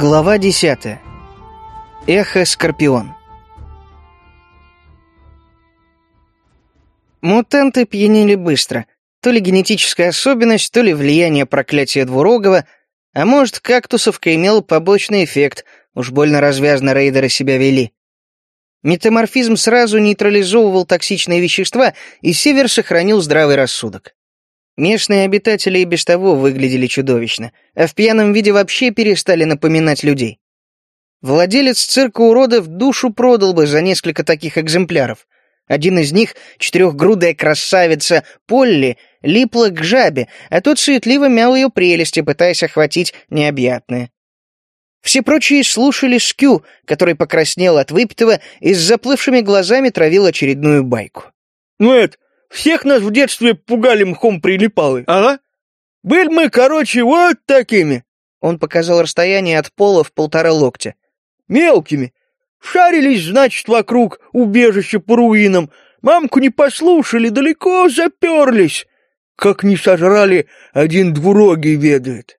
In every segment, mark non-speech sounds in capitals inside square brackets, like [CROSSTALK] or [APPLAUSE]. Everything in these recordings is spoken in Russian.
Глава 10. Эхо Скорпион. Мутанты пьянели быстро. То ли генетическая особенность, то ли влияние проклятия двурогого, а может, кактусовка имел побочный эффект, уж больно развязно рейдеры себя вели. Метаморфизм сразу нейтрализовывал токсичные вещества, и Север сохранил здравый рассудок. Местные обитатели и без того выглядели чудовищно, а в пьяном виде вообще перестали напоминать людей. Владелец цирка уродов душу продал бы за несколько таких экземпляров. Один из них, четырехгрудая красавица Полли, липла к жабе, а тот суетливо мял ее прелести, пытаясь охватить необъятное. Все прочие слушали Скю, который покраснел от выпитого и с заплывшими глазами травил очередную байку. «Ну это, всех нас в детстве пугали мхом прилипалы, ага. Были мы, короче, вот такими. Он показал расстояние от пола в полтора локтя. Мелкими. Шарились, значит, вокруг убежища по руинам. Мамку не послушали, далеко заперлись. Как не сожрали, один двурогий ведает.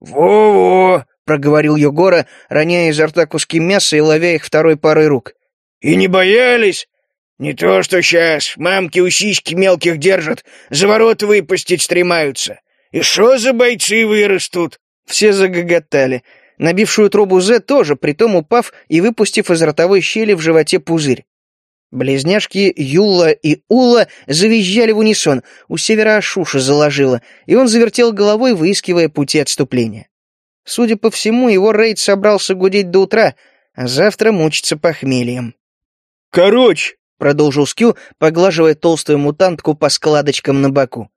«Во-во!» — проговорил Егора, роняя изо рта куски мяса и ловя их второй парой рук. «И не боялись? «Не то что сейчас. Мамки у сиськи мелких держат, за ворота выпустить стремаются. И что за бойцы вырастут?» Все загоготали. Набившую трубу Зе тоже, притом упав и выпустив из ротовой щели в животе пузырь. Близняшки Юла и Ула завизжали в унисон, у севера Ашуша заложило, и он завертел головой, выискивая пути отступления. Судя по всему, его рейд собрался гудеть до утра, а завтра мучиться похмельем. «Короче, — продолжил Скю, поглаживая толстую мутантку по складочкам на боку.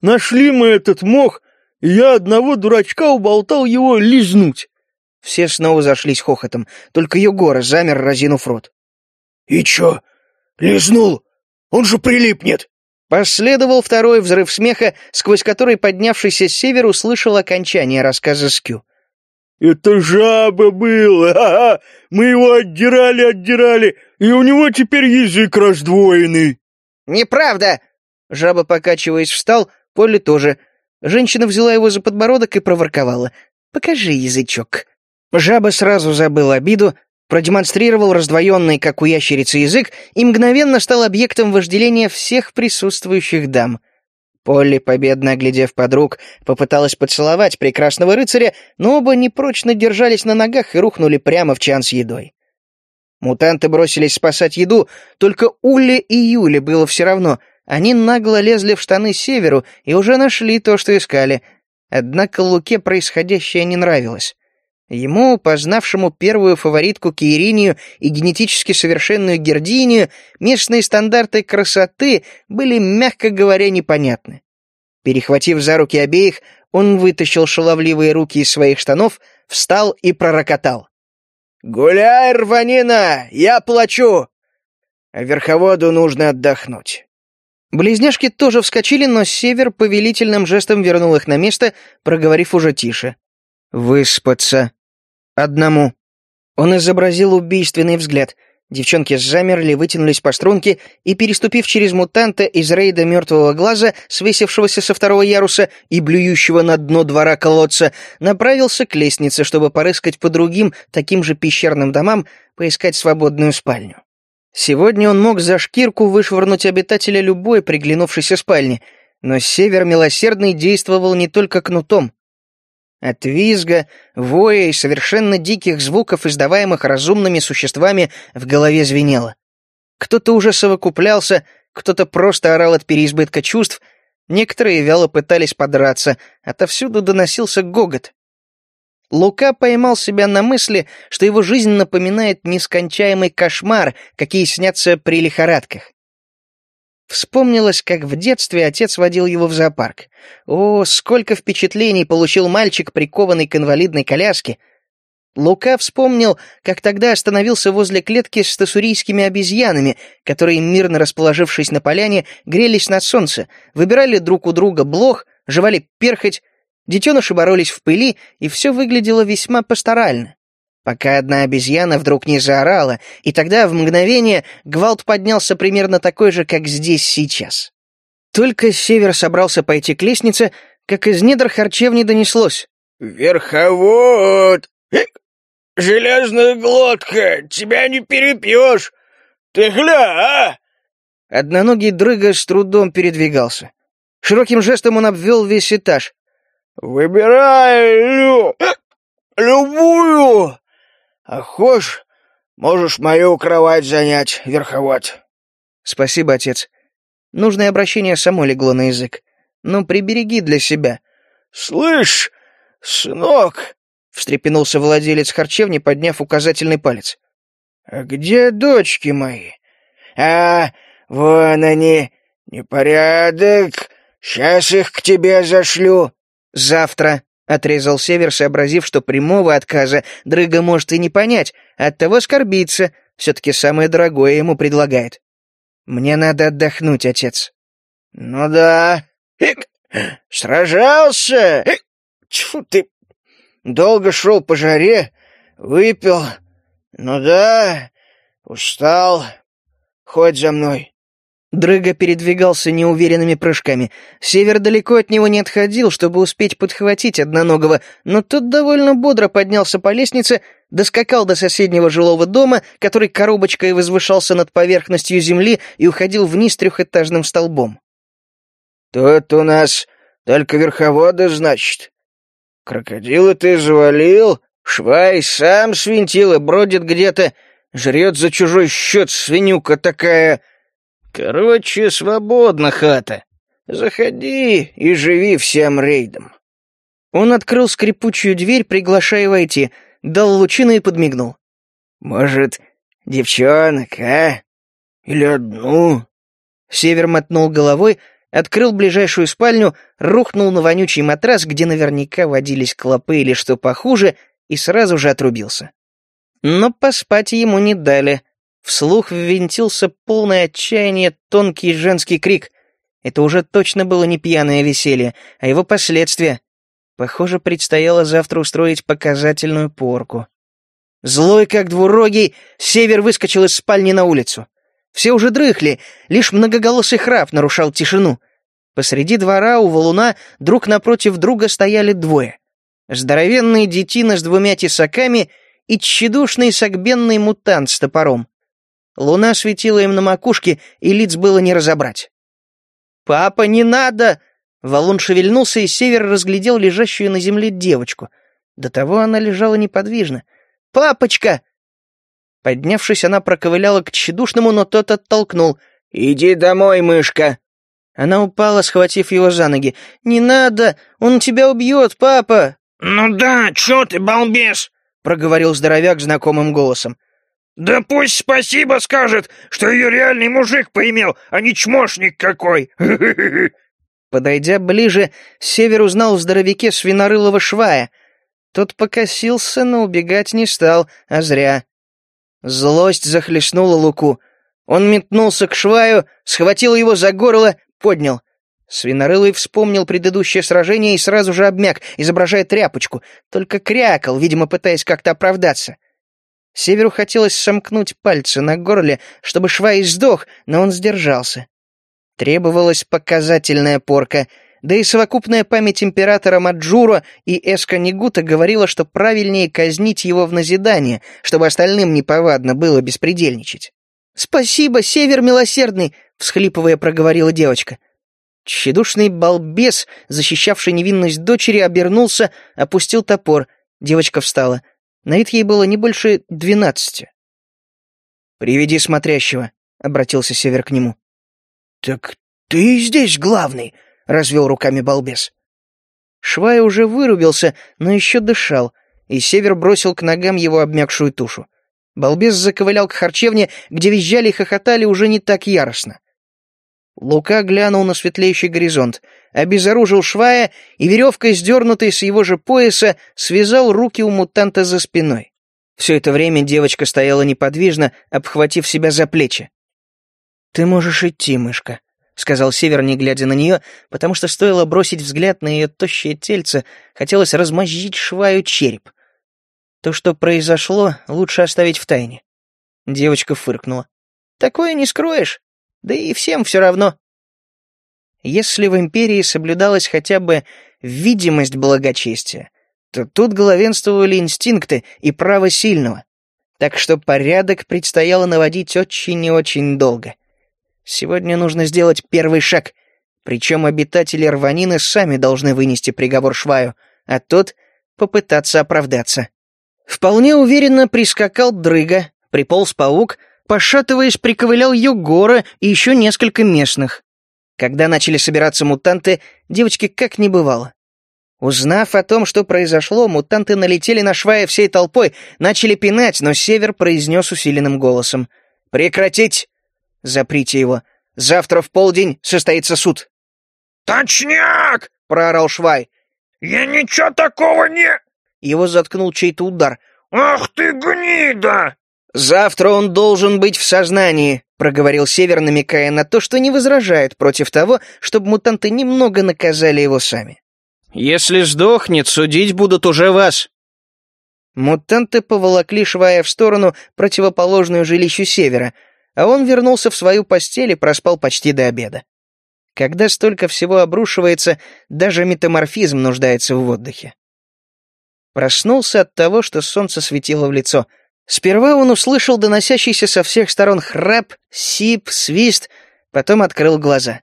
«Нашли мы этот мох, и я одного дурачка уболтал его лизнуть». Все снова зашлись хохотом, только Егора замер, разинув рот. «И чё? Лизнул? Он же прилипнет!» Последовал второй взрыв смеха, сквозь который поднявшийся с севера услышал окончание рассказа Скю. «Это жаба было! Ха-ха! Мы его отдирали-отдирали, и у него теперь язык раздвоенный!» «Неправда!» Жаба, покачиваясь, встал, Полли тоже. Женщина взяла его за подбородок и проворковала. «Покажи язычок». Жаба сразу забыл обиду, продемонстрировал раздвоенный, как у ящерицы, язык и мгновенно стал объектом вожделения всех присутствующих дам. Полли, победно оглядев подруг, попыталась поцеловать прекрасного рыцаря, но оба непрочно держались на ногах и рухнули прямо в чан с едой. Мутанты бросились спасать еду, только Улле и Юле было все равно. Они нагло лезли в штаны северу и уже нашли то, что искали. Однако Луке происходящее не нравилось. Ему, познавшему первую фаворитку Киеринию и генетически совершенную Гердинию, местные стандарты красоты были, мягко говоря, непонятны. Перехватив за руки обеих, он вытащил шаловливые руки из своих штанов, встал и пророкотал. «Гуляй, рванина, я плачу!» А верховоду нужно отдохнуть. Близняшки тоже вскочили, но Север повелительным жестом вернул их на место, проговорив уже тише. «Выспаться. Одному». Он изобразил убийственный взгляд. Девчонки замерли, вытянулись по струнке и, переступив через мутанта из рейда мертвого глаза, свесившегося со второго яруса и блюющего на дно двора колодца, направился к лестнице, чтобы порыскать по другим, таким же пещерным домам, поискать свободную спальню. Сегодня он мог за шкирку вышвырнуть обитателя любой приглянувшейся спальни, но север милосердный действовал не только кнутом. От визга, воя и совершенно диких звуков, издаваемых разумными существами, в голове звенело. Кто-то уже совокуплялся, кто-то просто орал от переизбытка чувств, некоторые вяло пытались подраться, отовсюду доносился гогот. Лука поймал себя на мысли, что его жизнь напоминает нескончаемый кошмар, какие снятся при лихорадках. Вспомнилось, как в детстве отец водил его в зоопарк. О, сколько впечатлений получил мальчик, прикованный к инвалидной коляске. Лука вспомнил, как тогда остановился возле клетки с стасурийскими обезьянами, которые, мирно расположившись на поляне, грелись на солнце, выбирали друг у друга блох, жевали перхоть, детеныши боролись в пыли, и все выглядело весьма пасторально пока одна обезьяна вдруг не заорала, и тогда в мгновение гвалт поднялся примерно такой же, как здесь сейчас. Только Север собрался пойти к лестнице, как из недр харчевни донеслось. «Верховод! Железная глотка, тебя не перепьешь! Ты гля, а!» Одноногий дрыга с трудом передвигался. Широким жестом он обвел весь этаж. «Выбирай лю... любую! А хочешь, можешь мою кровать занять, верховод». «Спасибо, отец. Нужное обращение само легло на язык. Но прибереги для себя». «Слышь, сынок!» — встрепенулся владелец харчевни, подняв указательный палец. «А где дочки мои?» «А, вон они, непорядок. Сейчас их к тебе зашлю». «Завтра», — отрезал Север, сообразив, что прямого отказа Дрыга может и не понять, оттого скорбится, все-таки самое дорогое ему предлагает. «Мне надо отдохнуть, отец». «Ну да. Ик, сражался. Ик, тьфу ты. Долго шел по жаре, выпил. Ну да, устал. Ходь за мной». Дрыга передвигался неуверенными прыжками. Север далеко от него не отходил, чтобы успеть подхватить одноногого, но тот довольно бодро поднялся по лестнице, доскакал до соседнего жилого дома, который коробочкой возвышался над поверхностью земли и уходил вниз трехэтажным столбом. «Тут у нас только верховоды, значит. Крокодила ты завалил, швай сам свинтил и бродит где-то, жрет за чужой счет свинюка такая...» Короче, свободна хата. Заходи и живи всем рейдом. Он открыл скрипучую дверь, приглашая войти, дал лучину и подмигнул. Может, девчонок, а? Или одну? Север мотнул головой, открыл ближайшую спальню, рухнул на вонючий матрас, где наверняка водились клопы или что похуже, и сразу же отрубился. Но поспать ему не дали. Вслух ввинтился полное отчаяние тонкий женский крик. Это уже точно было не пьяное веселье, а его последствия. Похоже, предстояло завтра устроить показательную порку. Злой как двурогий, Север выскочил из спальни на улицу. Все уже дрыхли, лишь многоголосый храп нарушал тишину. Посреди двора у валуна друг напротив друга стояли двое. Здоровенные детина с двумя тесаками и тщедушный согбенный мутант с топором. Луна светила им на макушке, и лиц было не разобрать. «Папа, не надо!» Валун шевельнулся, и Север разглядел лежащую на земле девочку. До того она лежала неподвижно. «Папочка!» Поднявшись, она проковыляла к тщедушному, но тот оттолкнул. «Иди домой, мышка!» Она упала, схватив его за ноги. «Не надо! Он тебя убьет, папа!» «Ну да, чё ты, балбес!» — проговорил здоровяк знакомым голосом. «Да пусть спасибо скажет, что ее реальный мужик поимел, а не чмошник какой!» [LAUGHS] Подойдя ближе, Север узнал в здоровяке свинорылого швая. Тот покосился, но убегать не стал, а зря. Злость захлестнула Луку. Он метнулся к шваю, схватил его за горло, поднял. Свинорылый вспомнил предыдущее сражение и сразу же обмяк, изображая тряпочку, только крякал, видимо, пытаясь как-то оправдаться. Северу хотелось сомкнуть пальцы на горле, чтобы Швай сдох, но он сдержался. Требовалась показательная порка, да и совокупная память императора Маджура и Эска Нигута говорила, что правильнее казнить его в назидание, чтобы остальным неповадно было беспредельничать. «Спасибо, Север милосердный!» — всхлипывая проговорила девочка. Тщедушный балбес, защищавший невинность дочери, обернулся, опустил топор. Девочка встала — на вид ей было не больше двенадцати. «Приведи смотрящего», — обратился Север к нему. «Так ты здесь главный», — развел руками балбес. Швай уже вырубился, но еще дышал, и Север бросил к ногам его обмякшую тушу. Балбес заковылял к харчевне, где визжали и хохотали уже не так яростно. Лука глянул на светлеющий горизонт, обезоружил швая и веревкой, сдернутой с его же пояса, связал руки у мутанта за спиной. Все это время девочка стояла неподвижно, обхватив себя за плечи. «Ты можешь идти, мышка», — сказал Север, не глядя на нее, потому что стоило бросить взгляд на ее тощее тельце, хотелось размозжить шваю череп. То, что произошло, лучше оставить в тайне. Девочка фыркнула. «Такое не скроешь. Да и всем все равно. Если в империи соблюдалась хотя бы видимость благочестия, то тут главенствовали инстинкты и право сильного. Так что порядок предстояло наводить очень и очень долго. Сегодня нужно сделать первый шаг, причем обитатели рванины сами должны вынести приговор Шваю, а тот — попытаться оправдаться. Вполне уверенно прискакал дрыга, приполз паук, пошатываясь, приковылял Югора и еще несколько местных. Когда начали собираться мутанты, девочки как не бывало. Узнав о том, что произошло, мутанты налетели на Швая всей толпой, начали пинать, но Север произнес усиленным голосом. «Прекратить! Заприте его. Завтра в полдень состоится суд». «Точняк!» — проорал Швай. «Я ничего такого не...» Его заткнул чей-то удар. «Ах ты гнида!» «Завтра он должен быть в сознании», — проговорил Север, намекая на то, что не возражает против того, чтобы мутанты немного наказали его сами. «Если сдохнет, судить будут уже вас». Мутанты поволокли Швая в сторону, противоположную жилищу Севера, а он вернулся в свою постель и проспал почти до обеда. Когда столько всего обрушивается, даже метаморфизм нуждается в отдыхе. Проснулся от того, что солнце светило в лицо. Сперва он услышал доносящийся со всех сторон храп, сип, свист, потом открыл глаза.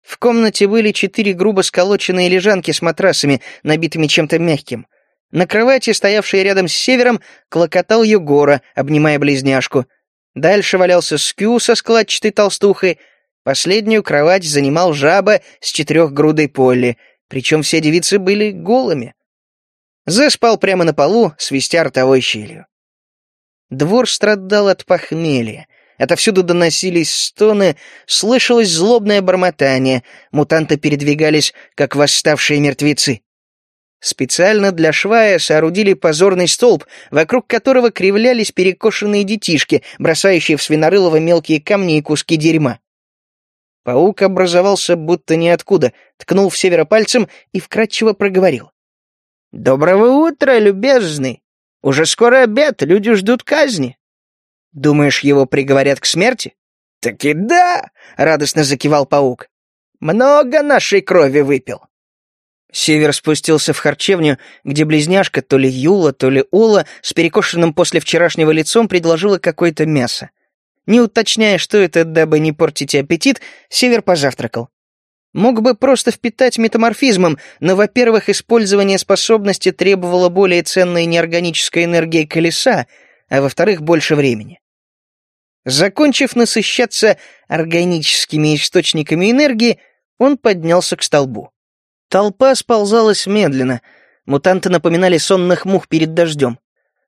В комнате были четыре грубо сколоченные лежанки с матрасами, набитыми чем-то мягким. На кровати, стоявшей рядом с севером, клокотал Югора, обнимая близняшку. Дальше валялся Скю со складчатой толстухой — Последнюю кровать занимал жаба с четырехгрудой Полли, причем все девицы были голыми. Зе спал прямо на полу, свистя ртовой щелью. Двор страдал от похмелья. Отовсюду доносились стоны, слышалось злобное бормотание, мутанты передвигались, как восставшие мертвецы. Специально для Швая соорудили позорный столб, вокруг которого кривлялись перекошенные детишки, бросающие в свинорылово мелкие камни и куски дерьма. Паук образовался будто ниоткуда, ткнул в севера пальцем и вкратчиво проговорил. «Доброго утра, любезный! Уже скоро обед, люди ждут казни. Думаешь, его приговорят к смерти?» «Таки да!» — радостно закивал паук. «Много нашей крови выпил». Север спустился в харчевню, где близняшка, то ли Юла, то ли Ула, с перекошенным после вчерашнего лицом предложила какое-то мясо. Не уточняя, что это, дабы не портить аппетит, Север позавтракал. Мог бы просто впитать метаморфизмом, но, во-первых, использование способности требовало более ценной неорганической энергии колеса, а во-вторых, больше времени. Закончив насыщаться органическими источниками энергии, он поднялся к столбу. Толпа сползалась медленно. Мутанты напоминали сонных мух перед дождем.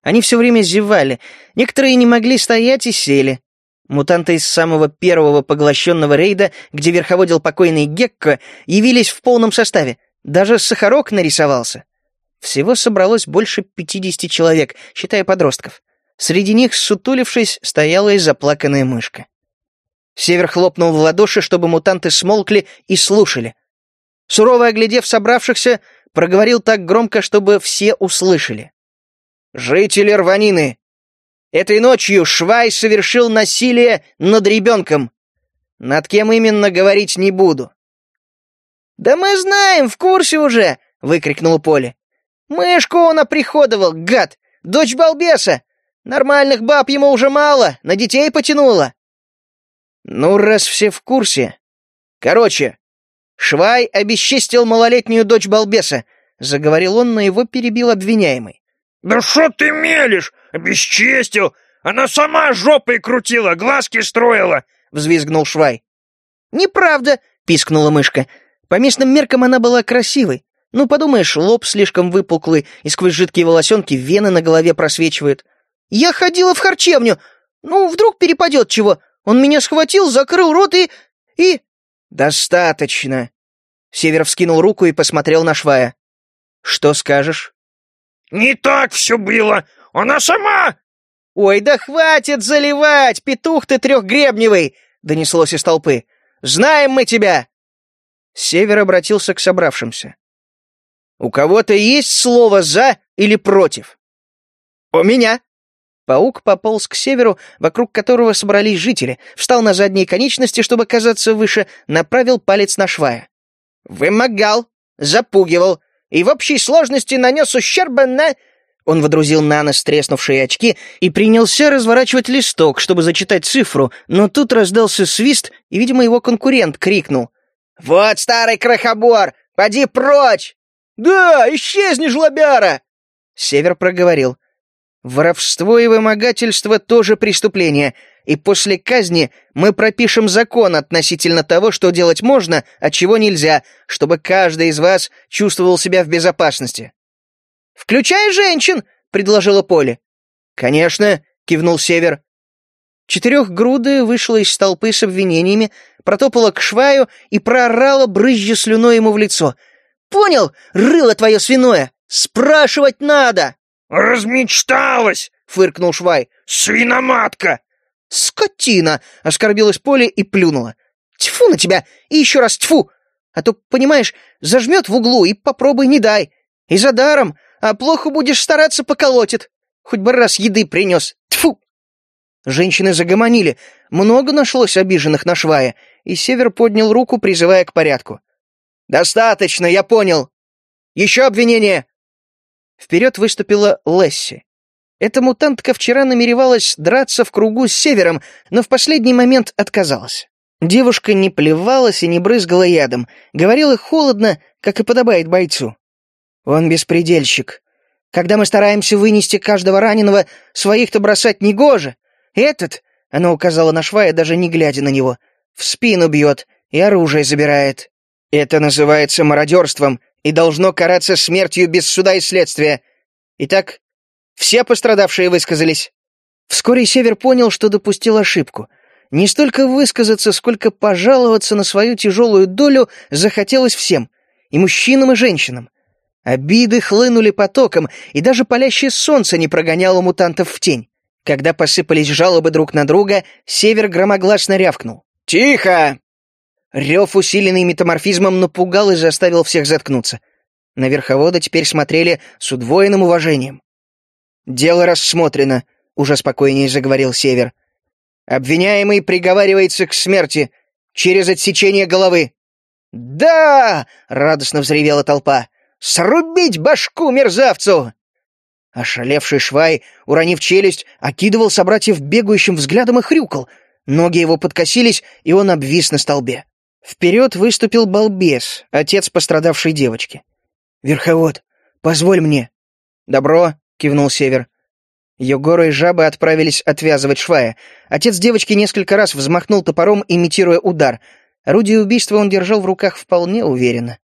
Они все время зевали, некоторые не могли стоять и сели. Мутанты из самого первого поглощенного рейда, где верховодил покойный Гекко, явились в полном составе. Даже Сахарок нарисовался. Всего собралось больше пятидесяти человек, считая подростков. Среди них, сутулившись, стояла и заплаканная мышка. Север хлопнул в ладоши, чтобы мутанты смолкли и слушали. Сурово оглядев собравшихся, проговорил так громко, чтобы все услышали. «Жители Рванины, Этой ночью Швай совершил насилие над ребенком. Над кем именно говорить не буду. «Да мы знаем, в курсе уже!» — выкрикнул Поле. «Мышку он оприходовал, гад! Дочь балбеса! Нормальных баб ему уже мало, на детей потянуло!» «Ну, раз все в курсе...» «Короче, Швай обесчестил малолетнюю дочь балбеса», — заговорил он, но его перебил обвиняемый. «Да что ты мелешь? Обесчестил! Она сама жопой крутила, глазки строила!» — взвизгнул Швай. «Неправда!» — пискнула мышка. По местным меркам она была красивой. Ну, подумаешь, лоб слишком выпуклый, и сквозь жидкие волосенки вены на голове просвечивают. «Я ходила в харчевню. Ну, вдруг перепадет чего. Он меня схватил, закрыл рот и... и...» «Достаточно!» Север вскинул руку и посмотрел на Швая. «Что скажешь?» «Не так все было! Она сама!» «Ой, да хватит заливать, петух ты трехгребневый!» — донеслось из толпы. «Знаем мы тебя!» Север обратился к собравшимся. «У кого-то есть слово «за» или «против»?» «У меня!» Паук пополз к северу, вокруг которого собрались жители, встал на задние конечности, чтобы казаться выше, направил палец на швая. «Вымогал, запугивал, и в общей сложности нанес ущерба на...» Он водрузил на нос треснувшие очки и принялся разворачивать листок, чтобы зачитать цифру, но тут раздался свист, и, видимо, его конкурент крикнул. «Вот старый крохобор! Поди прочь!» «Да, исчезни, жлобяра!» Север проговорил. «Воровство и вымогательство тоже преступление, и после казни мы пропишем закон относительно того, что делать можно, а чего нельзя, чтобы каждый из вас чувствовал себя в безопасности». «Включай женщин!» — предложила Поле. «Конечно!» — кивнул Север. Четырехгрудая вышла из толпы с обвинениями, протопала к шваю и проорала, брызжа слюной ему в лицо. «Понял, рыло твое свиное! Спрашивать надо!» «Размечталась!» — фыркнул Швай. «Свиноматка!» «Скотина!» — оскорбилась Поле и плюнула. «Тьфу на тебя! И еще раз тьфу! А то, понимаешь, зажмет в углу и попробуй не дай. И за даром, а плохо будешь стараться, поколотит. Хоть бы раз еды принес. Тьфу!» Женщины загомонили. Много нашлось обиженных на Швая, и Север поднял руку, призывая к порядку. «Достаточно, я понял. Еще обвинение!» Вперед выступила Лесси. Эта мутантка вчера намеревалась драться в кругу с Севером, но в последний момент отказалась. Девушка не плевалась и не брызгала ядом, говорила холодно, как и подобает бойцу. «Он беспредельщик. Когда мы стараемся вынести каждого раненого, своих-то бросать негоже. Этот, — она указала на Швая, даже не глядя на него, — в спину бьет и оружие забирает. Это называется мародерством и должно караться смертью без суда и следствия. Итак, все пострадавшие высказались. Вскоре Север понял, что допустил ошибку. Не столько высказаться, сколько пожаловаться на свою тяжелую долю захотелось всем, и мужчинам, и женщинам. Обиды хлынули потоком, и даже палящее солнце не прогоняло мутантов в тень. Когда посыпались жалобы друг на друга, Север громогласно рявкнул. «Тихо!» Рев, усиленный метаморфизмом, напугал и заставил всех заткнуться. На верховода теперь смотрели с удвоенным уважением. «Дело рассмотрено», — уже спокойнее заговорил Север. «Обвиняемый приговаривается к смерти через отсечение головы». «Да!» — радостно взревела толпа. «Срубить башку мерзавцу!» Ошалевший Швай, уронив челюсть, окидывал собратьев бегающим взглядом и хрюкал. Ноги его подкосились, и он обвис на столбе. Вперед выступил балбес, отец пострадавшей девочки. «Верховод, позволь мне». «Добро», — кивнул Север. Егора и жабы отправились отвязывать швая. Отец девочки несколько раз взмахнул топором, имитируя удар. Орудие убийства он держал в руках вполне уверенно.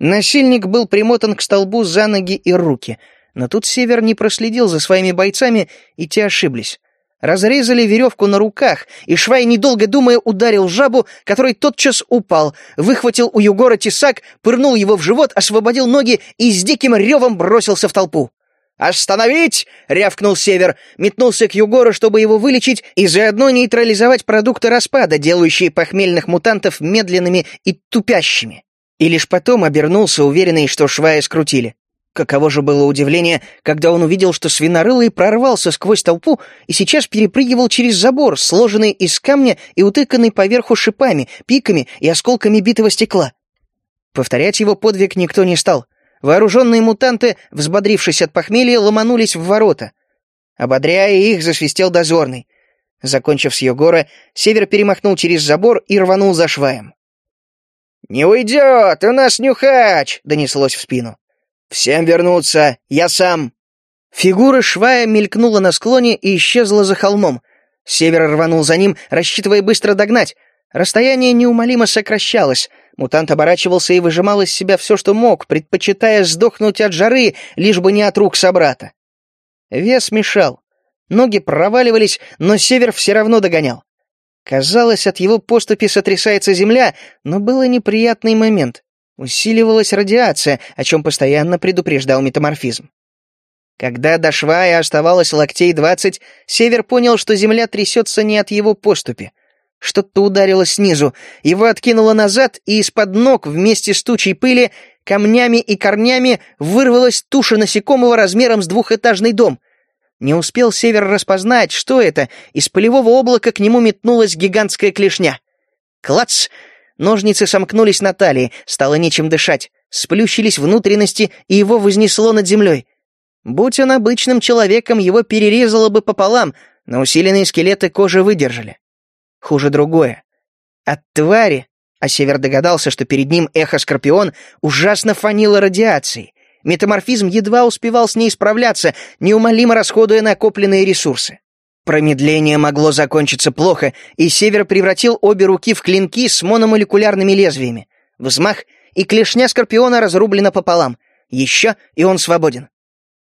Насильник был примотан к столбу за ноги и руки, но тут Север не проследил за своими бойцами, и те ошиблись. Разрезали веревку на руках, и Швай, недолго думая, ударил жабу, который тотчас упал, выхватил у Югора тесак, пырнул его в живот, освободил ноги и с диким ревом бросился в толпу. «Остановить!» — рявкнул Север, метнулся к Югору, чтобы его вылечить и заодно нейтрализовать продукты распада, делающие похмельных мутантов медленными и тупящими. И лишь потом обернулся, уверенный, что швая скрутили. Каково же было удивление, когда он увидел, что свинорылый прорвался сквозь толпу и сейчас перепрыгивал через забор, сложенный из камня и утыканный поверху шипами, пиками и осколками битого стекла. Повторять его подвиг никто не стал — Вооруженные мутанты, взбодрившись от похмелья, ломанулись в ворота. Ободряя их, засвистел дозорный. Закончив с Йогора, Север перемахнул через забор и рванул за шваем. «Не уйдет! У нас нюхач!» — донеслось в спину. «Всем вернуться! Я сам!» Фигура швая мелькнула на склоне и исчезла за холмом. Север рванул за ним, рассчитывая быстро догнать. Расстояние неумолимо сокращалось. Мутант оборачивался и выжимал из себя все, что мог, предпочитая сдохнуть от жары, лишь бы не от рук собрата. Вес мешал. Ноги проваливались, но север все равно догонял. Казалось, от его поступи сотрясается земля, но был неприятный момент. Усиливалась радиация, о чем постоянно предупреждал метаморфизм. Когда до швая оставалось локтей двадцать, Север понял, что земля трясется не от его поступи. Что-то ударило снизу, его откинуло назад, и из-под ног вместе с тучей пыли, камнями и корнями вырвалась туша насекомого размером с двухэтажный дом. Не успел Север распознать, что это, из полевого облака к нему метнулась гигантская клешня. Клац! Ножницы сомкнулись на талии, стало нечем дышать. сплющились внутренности, и его вознесло над землей. Будь он обычным человеком, его перерезало бы пополам, но усиленные скелеты кожи выдержали. Хуже другое. От твари, а Север догадался, что перед ним эхо-скорпион, ужасно фанило радиацией. Метаморфизм едва успевал с ней справляться, неумолимо расходуя накопленные ресурсы. Промедление могло закончиться плохо, и Север превратил обе руки в клинки с мономолекулярными лезвиями. Взмах, и клешня Скорпиона разрублена пополам. Еще, и он свободен.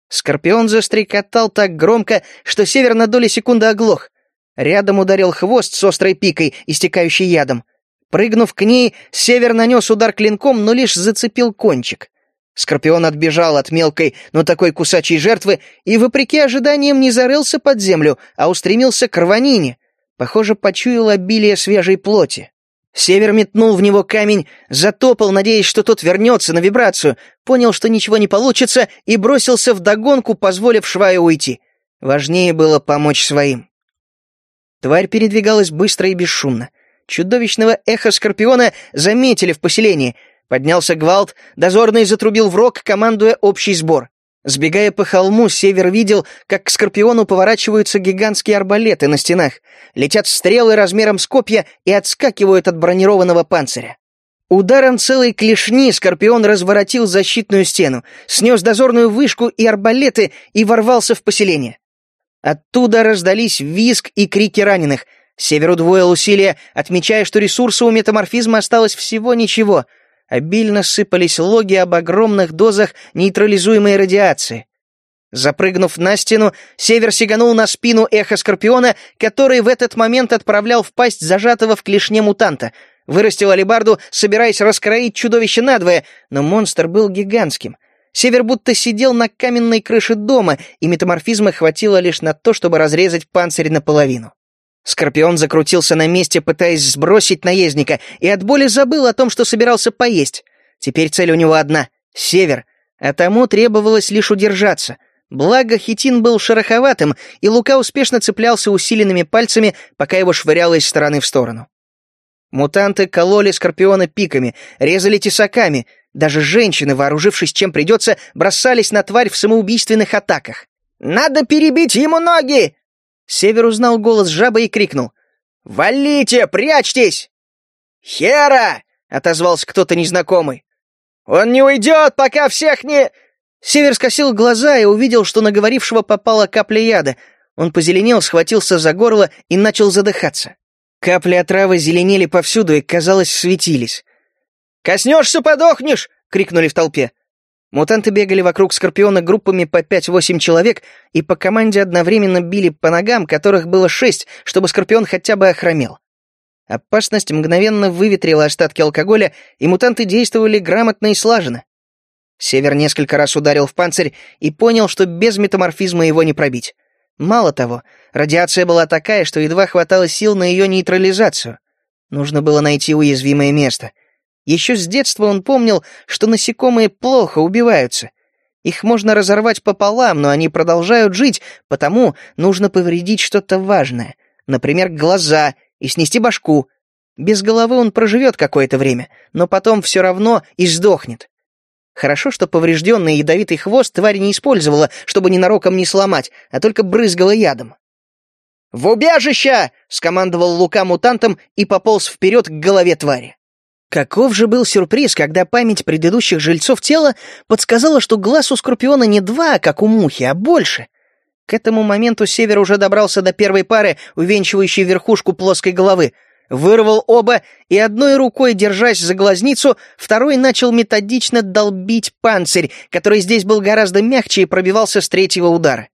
Скорпион застрекотал так громко, что Север на доли секунды оглох. Рядом ударил хвост с острой пикой, истекающей ядом. Прыгнув к ней, Север нанес удар клинком, но лишь зацепил кончик. Скорпион отбежал от мелкой, но такой кусачей жертвы и, вопреки ожиданиям, не зарылся под землю, а устремился к рванине. Похоже, почуял обилие свежей плоти. Север метнул в него камень, затопал, надеясь, что тот вернется на вибрацию, понял, что ничего не получится, и бросился в догонку, позволив Шваю уйти. Важнее было помочь своим. Тварь передвигалась быстро и бесшумно. Чудовищного эхо Скорпиона заметили в поселении — Поднялся гвалт, дозорный затрубил в рог, командуя общий сбор. Сбегая по холму, Север видел, как к Скорпиону поворачиваются гигантские арбалеты на стенах, летят стрелы размером с копья и отскакивают от бронированного панциря. Ударом целой клешни Скорпион разворотил защитную стену, снес дозорную вышку и арбалеты и ворвался в поселение. Оттуда раздались визг и крики раненых. Север удвоил усилия, отмечая, что ресурса у метаморфизма осталось всего ничего — обильно сыпались логи об огромных дозах нейтрализуемой радиации. Запрыгнув на стену, Север сиганул на спину эхо Скорпиона, который в этот момент отправлял в пасть зажатого в клешне мутанта. Вырастил алебарду, собираясь раскроить чудовище надвое, но монстр был гигантским. Север будто сидел на каменной крыше дома, и метаморфизма хватило лишь на то, чтобы разрезать панцирь наполовину. Скорпион закрутился на месте, пытаясь сбросить наездника, и от боли забыл о том, что собирался поесть. Теперь цель у него одна — север, а тому требовалось лишь удержаться. Благо, хитин был шероховатым, и Лука успешно цеплялся усиленными пальцами, пока его швыряло из стороны в сторону. Мутанты кололи Скорпиона пиками, резали тесаками, даже женщины, вооружившись чем придется, бросались на тварь в самоубийственных атаках. «Надо перебить ему ноги!» Север узнал голос жабы и крикнул. «Валите! Прячьтесь!» «Хера!» — отозвался кто-то незнакомый. «Он не уйдет, пока всех не...» Север скосил глаза и увидел, что на говорившего попала капля яда. Он позеленел, схватился за горло и начал задыхаться. Капли отравы зеленели повсюду и, казалось, светились. «Коснешься, подохнешь!» — крикнули в толпе. Мутанты бегали вокруг Скорпиона группами по 5-8 человек и по команде одновременно били по ногам, которых было шесть, чтобы Скорпион хотя бы охромел. Опасность мгновенно выветрила остатки алкоголя, и мутанты действовали грамотно и слаженно. Север несколько раз ударил в панцирь и понял, что без метаморфизма его не пробить. Мало того, радиация была такая, что едва хватало сил на ее нейтрализацию. Нужно было найти уязвимое место — еще с детства он помнил, что насекомые плохо убиваются. Их можно разорвать пополам, но они продолжают жить, потому нужно повредить что-то важное. Например, глаза и снести башку. Без головы он проживет какое-то время, но потом все равно и сдохнет. Хорошо, что поврежденный ядовитый хвост тварь не использовала, чтобы ненароком не сломать, а только брызгала ядом. «В убежище!» — скомандовал Лука мутантом и пополз вперед к голове твари. Каков же был сюрприз, когда память предыдущих жильцов тела подсказала, что глаз у Скорпиона не два, как у мухи, а больше. К этому моменту Север уже добрался до первой пары, увенчивающей верхушку плоской головы. Вырвал оба и одной рукой, держась за глазницу, второй начал методично долбить панцирь, который здесь был гораздо мягче и пробивался с третьего удара.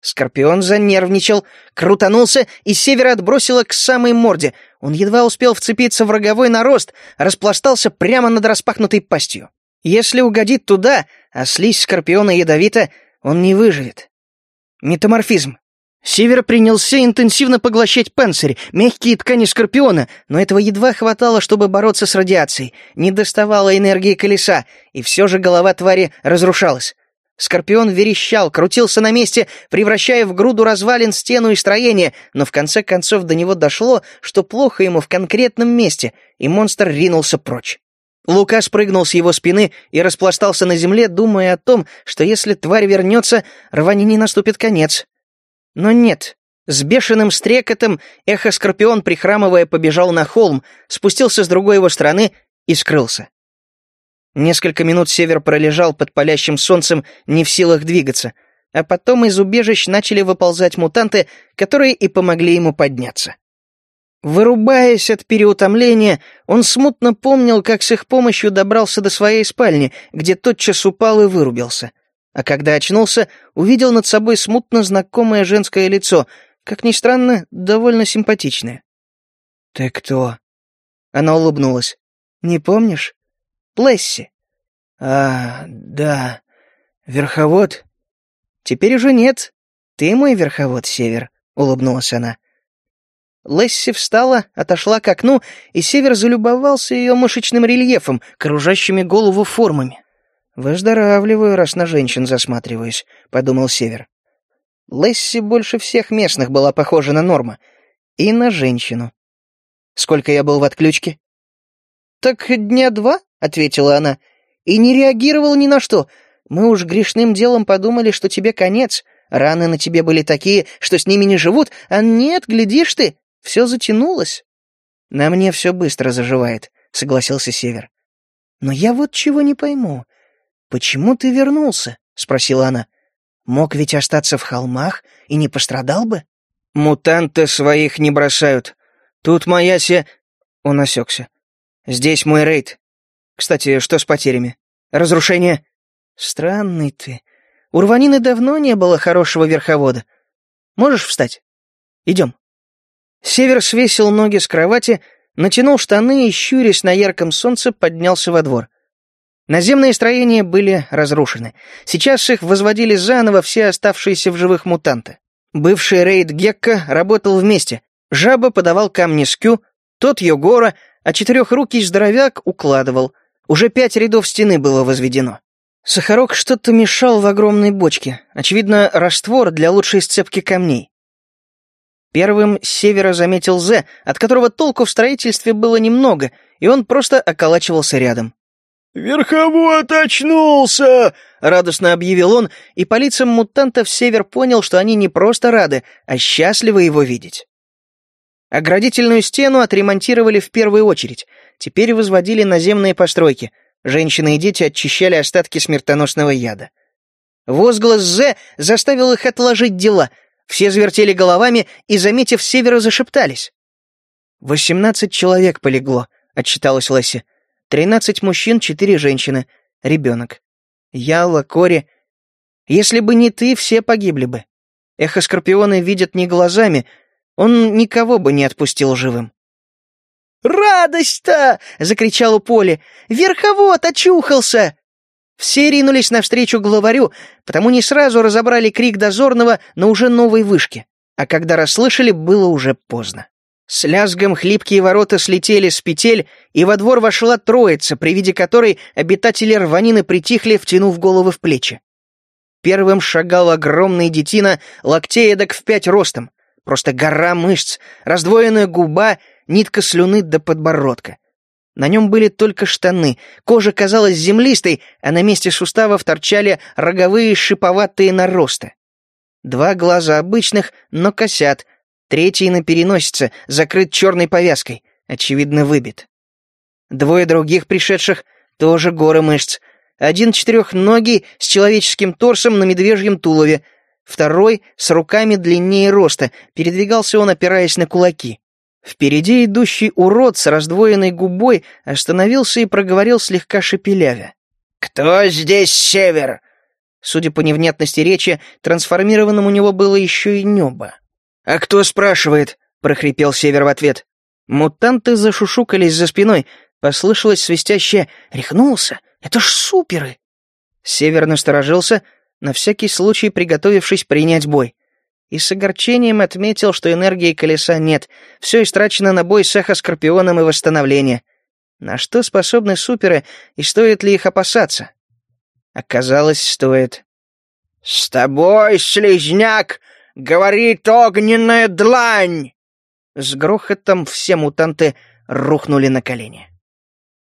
Скорпион занервничал, крутанулся, и севера отбросило к самой морде. Он едва успел вцепиться в роговой нарост, распластался прямо над распахнутой пастью. Если угодит туда, а слизь Скорпиона ядовита, он не выживет. Метаморфизм. Север принялся интенсивно поглощать панцирь, мягкие ткани Скорпиона, но этого едва хватало, чтобы бороться с радиацией. Не доставало энергии колеса, и все же голова твари разрушалась. Скорпион верещал, крутился на месте, превращая в груду развалин стену и строение, но в конце концов до него дошло, что плохо ему в конкретном месте, и монстр ринулся прочь. Лука спрыгнул с его спины и распластался на земле, думая о том, что если тварь вернется, рванине наступит конец. Но нет. С бешеным стрекотом эхо-скорпион, прихрамывая, побежал на холм, спустился с другой его стороны и скрылся. Несколько минут Север пролежал под палящим солнцем, не в силах двигаться, а потом из убежищ начали выползать мутанты, которые и помогли ему подняться. Вырубаясь от переутомления, он смутно помнил, как с их помощью добрался до своей спальни, где тотчас упал и вырубился. А когда очнулся, увидел над собой смутно знакомое женское лицо, как ни странно, довольно симпатичное. «Ты кто?» Она улыбнулась. «Не помнишь?» «Плесси». «А, да. Верховод?» «Теперь уже нет. Ты мой верховод, Север», — улыбнулась она. Лесси встала, отошла к окну, и Север залюбовался ее мышечным рельефом, кружащими голову формами. «Выздоравливаю, раз на женщин засматриваюсь», — подумал Север. Лесси больше всех местных была похожа на Норма. И на женщину. «Сколько я был в отключке?» «Так дня два», — ответила она, — «и не реагировал ни на что. Мы уж грешным делом подумали, что тебе конец. Раны на тебе были такие, что с ними не живут, а нет, глядишь ты, все затянулось. На мне все быстро заживает, согласился Север. Но я вот чего не пойму. Почему ты вернулся? спросила она. Мог ведь остаться в холмах и не пострадал бы? Мутанты своих не бросают. Тут моя се... Он осекся. Здесь мой рейд. Кстати, что с потерями? Разрушение? Странный ты. У Рванины давно не было хорошего верховода. Можешь встать? Идем. Север свесил ноги с кровати, натянул штаны и, щурясь на ярком солнце, поднялся во двор. Наземные строения были разрушены. Сейчас их возводили заново все оставшиеся в живых мутанты. Бывший рейд Гекка работал вместе. Жаба подавал камни Скю, тот Йогора, а четырехрукий здоровяк укладывал. Уже пять рядов стены было возведено. Сахарок что-то мешал в огромной бочке. Очевидно, раствор для лучшей сцепки камней. Первым с севера заметил Зе, от которого толку в строительстве было немного, и он просто околачивался рядом. «Верховод очнулся!» — радостно объявил он, и по лицам мутантов Север понял, что они не просто рады, а счастливы его видеть. Оградительную стену отремонтировали в первую очередь. Теперь возводили наземные постройки. Женщины и дети очищали остатки смертоносного яда. Возглас Зе заставил их отложить дела — все завертели головами и, заметив севера, зашептались. «Восемнадцать человек полегло», — отчиталась Лесси. «Тринадцать мужчин, четыре женщины, ребенок. Яла, Кори. Если бы не ты, все погибли бы. Эхо Скорпиона видят не глазами, он никого бы не отпустил живым». «Радость-то!» — закричал Поли. «Верховод очухался!» Все ринулись навстречу главарю, потому не сразу разобрали крик дозорного на уже новой вышке, а когда расслышали, было уже поздно. С лязгом хлипкие ворота слетели с петель, и во двор вошла троица, при виде которой обитатели рванины притихли, втянув головы в плечи. Первым шагал огромный детина, локтей эдак в пять ростом. Просто гора мышц, раздвоенная губа, нитка слюны до подбородка. На нем были только штаны, кожа казалась землистой, а на месте суставов торчали роговые шиповатые наросты. Два глаза обычных, но косят, третий на переносице, закрыт черной повязкой, очевидно выбит. Двое других пришедших тоже горы мышц. Один четырехногий с человеческим торсом на медвежьем тулове, второй с руками длиннее роста, передвигался он, опираясь на кулаки. Впереди идущий урод с раздвоенной губой остановился и проговорил слегка шепелявя. «Кто здесь север?» Судя по невнятности речи, трансформированным у него было еще и небо. «А кто спрашивает?» — прохрипел Север в ответ. Мутанты зашушукались за спиной. Послышалось свистящее «Рехнулся! Это ж суперы!» Север насторожился, на всякий случай приготовившись принять бой и с огорчением отметил, что энергии колеса нет, все истрачено на бой с эхо-скорпионом и восстановление. На что способны суперы, и стоит ли их опасаться? Оказалось, стоит. «С тобой, слизняк, говорит огненная длань!» С грохотом все мутанты рухнули на колени.